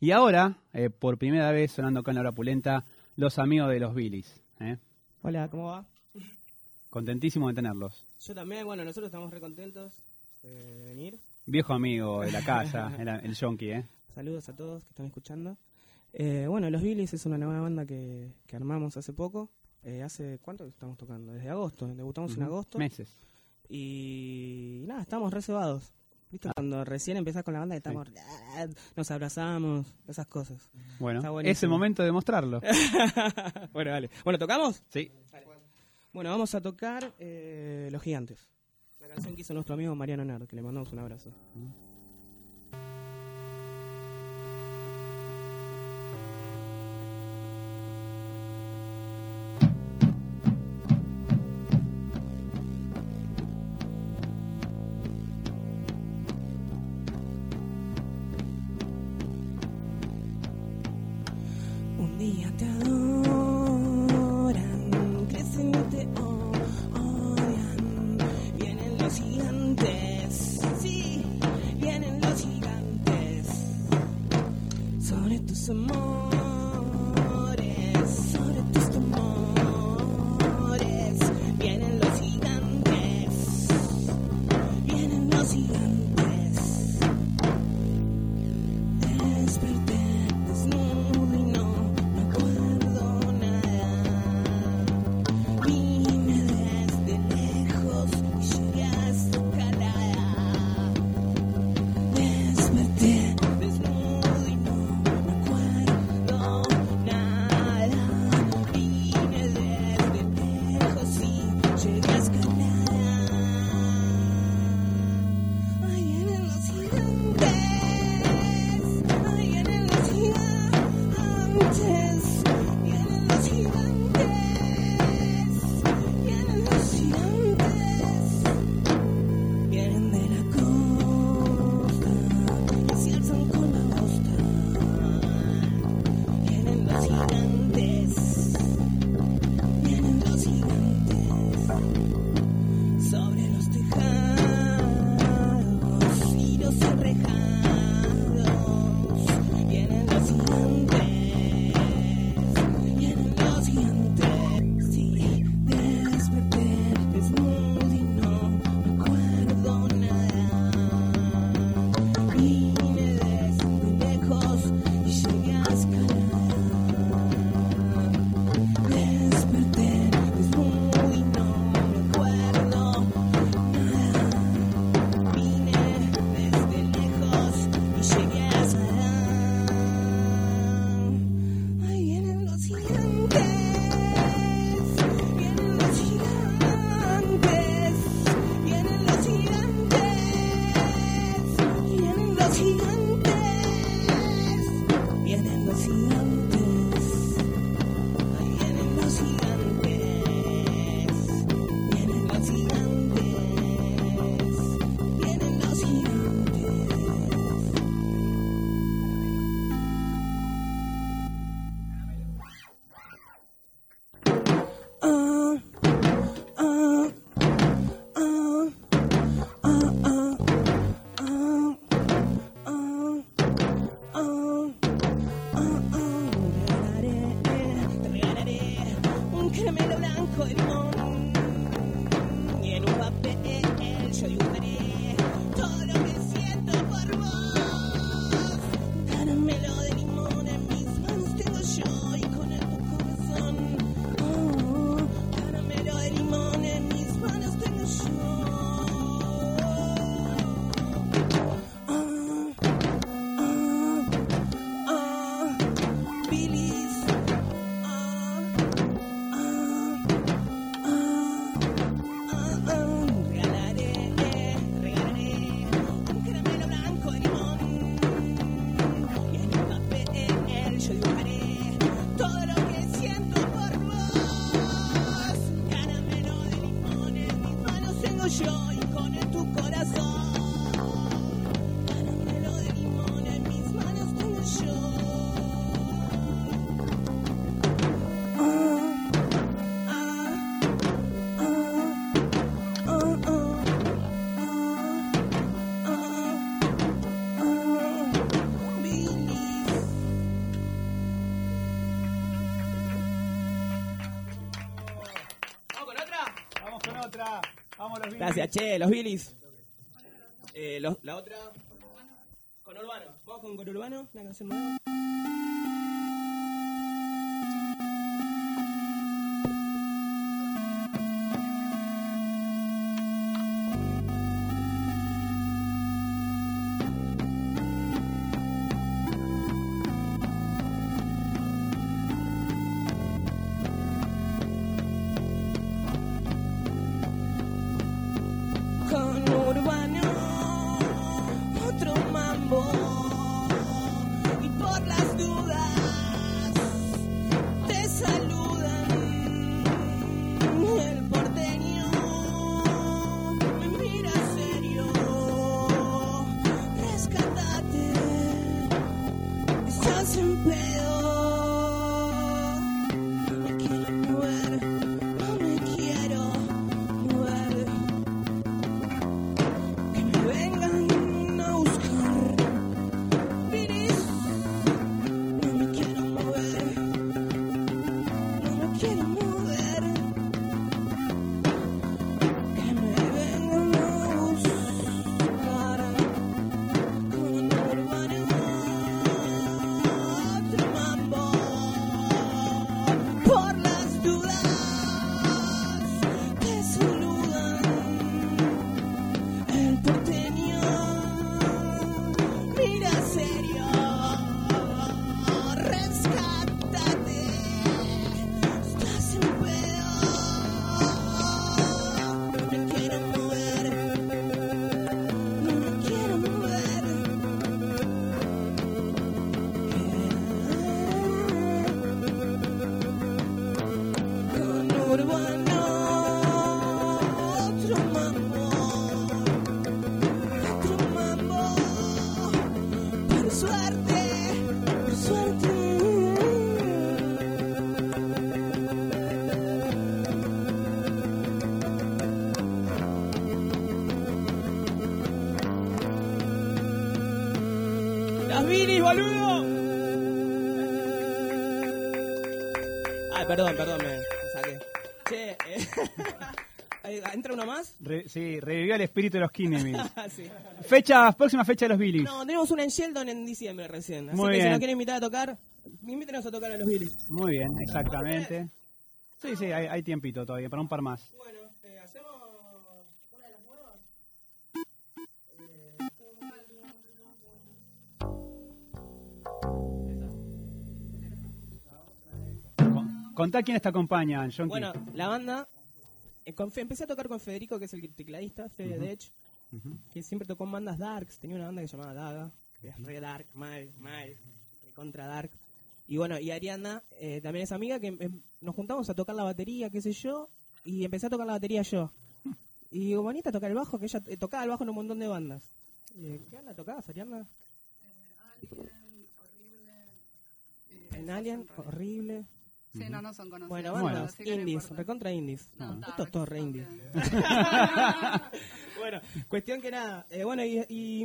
Y ahora, eh, por primera vez sonando acá en la hora pulenta, los amigos de los Billys. ¿eh? Hola, ¿cómo va? Contentísimo de tenerlos. Yo también, bueno, nosotros estamos re contentos de venir. Viejo amigo de la casa, el, el Yonki, ¿eh? Saludos a todos que están escuchando. Eh, bueno, Los Billys es una nueva banda que, que armamos hace poco. Eh, ¿Hace cuánto que estamos tocando? Desde agosto. Debutamos en agosto. Meses. Y nada, estamos reservados. ¿Viste? Cuando recién empezás con la banda, estamos, "Ah", nos abrazamos, esas cosas. Bueno, es el momento de mostrarlo. bueno, dale. Bueno, ¿tocamos? Sí. Bueno, vamos a tocar eh, Los Gigantes. La canción que hizo nuestro amigo Mariano Nard, que le mandamos un abrazo. Un gigantes, sí, vienen los gigantes. Sobre tus amores, show. Gracias, che, los Billys. Eh, la otra. Con Urbano. Vamos con Con Urbano, una canción nueva. Ay perdón perdón me, me saqué che eh, entra uno más Re- sí, revivió el espíritu de los Kinemil. sí Fecha, próxima fecha de los Billys. No, tenemos una en Sheldon en diciembre recién. Así Muy que si bien. nos quieren invitar a tocar, invítenos a tocar a los Billy. Muy bien, exactamente. Sí, sí, hay, hay tiempito todavía, para un par más. Bueno, Contá quiénes te acompañan, Jonky. Bueno, la banda. eh, con Fe- empecé a tocar con Federico, que es el tecladista, Fede Dech, Ujú. que siempre tocó en bandas darks. Tenía una banda que se llamaba Daga, que es re dark, mal, mal, contra dark. Y bueno, y Ariana eh, también es amiga, que em, nos juntamos a tocar la batería, qué sé yo, y empecé a tocar la batería yo. Y digo, bonita tocar el bajo, que ella eh, tocaba el bajo en un montón de bandas. Eh, ¿Qué onda tocabas, Ariana? En Alien, horrible. Sí, no, no son conocidos. Bueno, Bueno. bandas así que no indies, recontra indies. No, está, Esto es todo re indie. también. bueno, cuestión que nada. eh, bueno, y, y,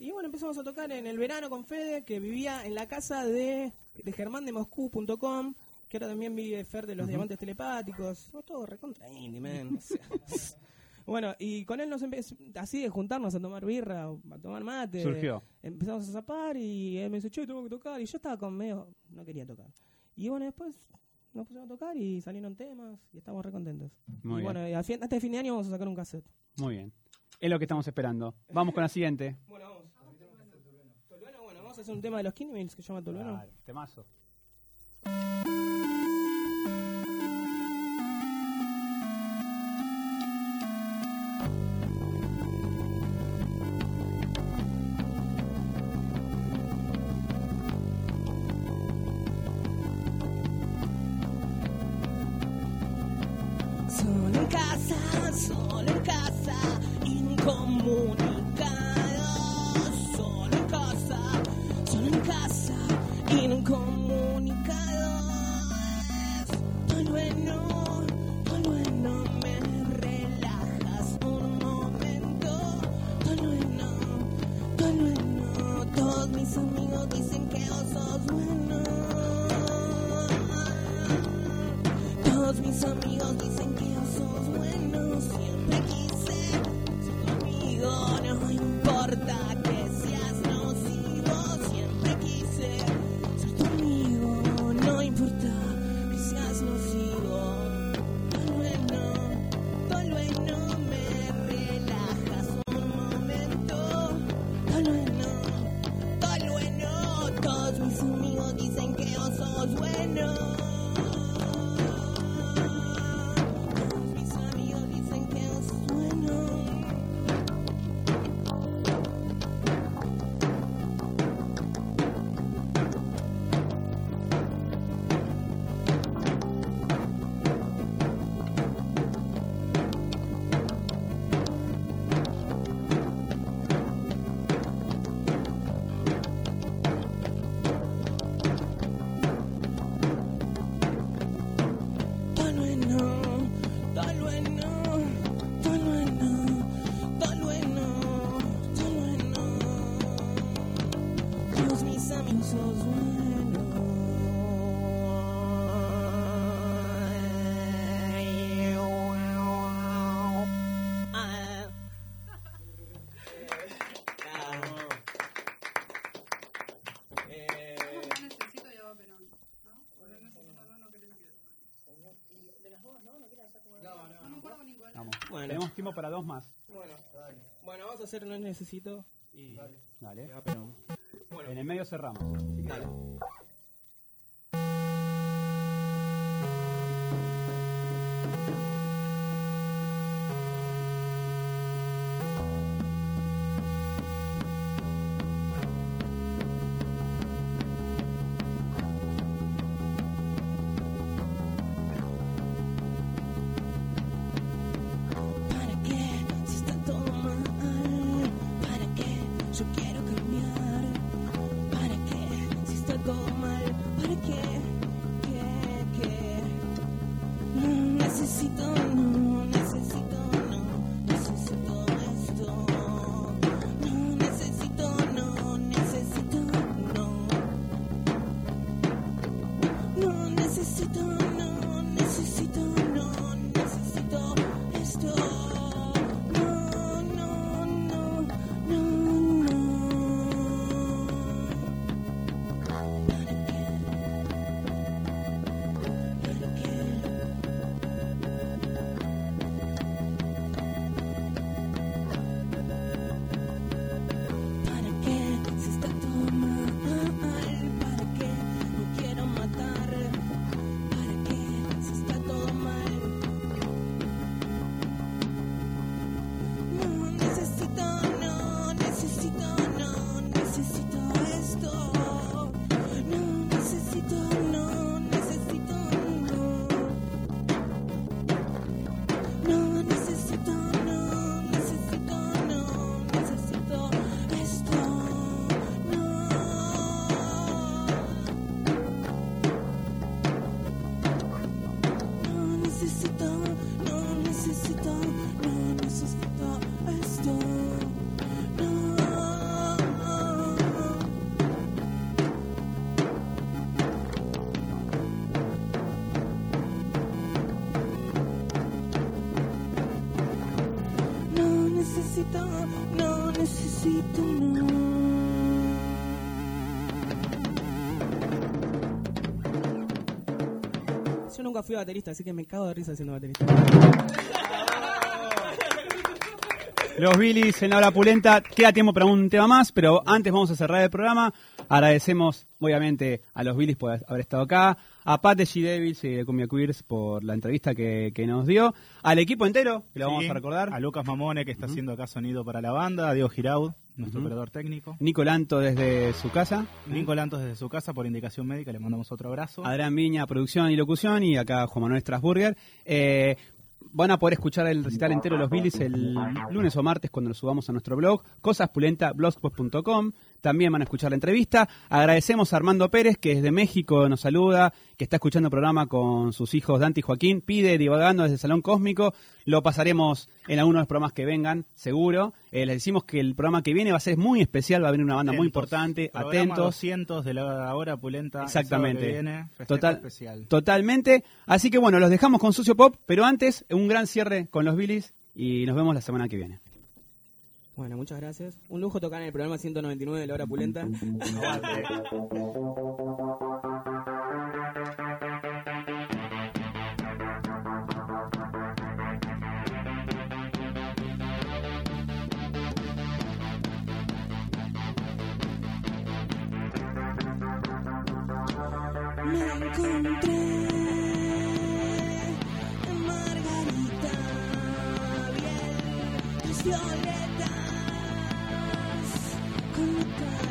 y bueno, empezamos a tocar en el verano con Fede, que vivía en la casa de, de Germán de Moscú.com, que ahora también vive Fer de los Diamantes Telepáticos. Oh, todo recontra indie, man. O sea, bueno, y con él nos empezó así de juntarnos a tomar birra, o a tomar mate. Surgió. Empezamos a zapar y él me dice, che, tengo que tocar. Y yo estaba con medio, no quería tocar. Y bueno, después nos pusimos a tocar y salieron temas y estamos re contentos. Muy y bien. bueno, y al fin, antes de fin de año vamos a sacar un cassette. Muy bien. Es lo que estamos esperando. Vamos con la siguiente. Bueno, vamos. Tolueno, bueno, vamos a hacer un tema de los Skinny Mills que se llama Tolueno. Dale, temazo. Hallelujah. No acuerdo ninguna. Vamos. Bueno. Tenemos tiempo para dos más. Bueno, bueno, vamos a hacer No Necesito y... Dale. Bueno, En el medio cerramos. Dale. Necesito, no necesito, no. Yo nunca fui baterista, así que me cago de risa siendo baterista. Los Billys en la hora pulenta. Queda tiempo para un tema más, pero antes vamos a cerrar el programa. Agradecemos, obviamente, a los Billys por haber estado acá, a Pat de G Devils y de Cumbia Queers por la entrevista que, que nos dio, al equipo entero, que lo vamos a recordar. A Lucas Mamone, que está haciendo acá sonido para la banda, a Diego Giraud, nuestro operador técnico. Nico Lanto desde su casa. Nico Lantos desde su casa por indicación médica, le mandamos otro abrazo. Adrián Viña, producción y locución, y acá Juan Manuel Strasburger. Eh, van a poder escuchar el recital entero de los Billys el lunes o martes cuando lo subamos a nuestro blog, cosaspulenta.blogspot.com. También van a escuchar la entrevista. Agradecemos a Armando Pérez, que desde México nos saluda, que está escuchando el programa con sus hijos Dante y Joaquín. Pide divagando desde el Salón Cósmico. Lo pasaremos en algunos de los programas que vengan, seguro. Eh, les decimos que el programa que viene va a ser muy especial, va a venir una banda muy importante. Atentos. 200 de la hora pulenta. Exactamente. que viene, Total, especial. Totalmente. Así que bueno, los dejamos con Sucio Pop, pero antes un gran cierre con los Billys y nos vemos la semana que viene. Bueno, muchas gracias. Un lujo tocar en el programa 199 de la hora pulenta. Margarita bien con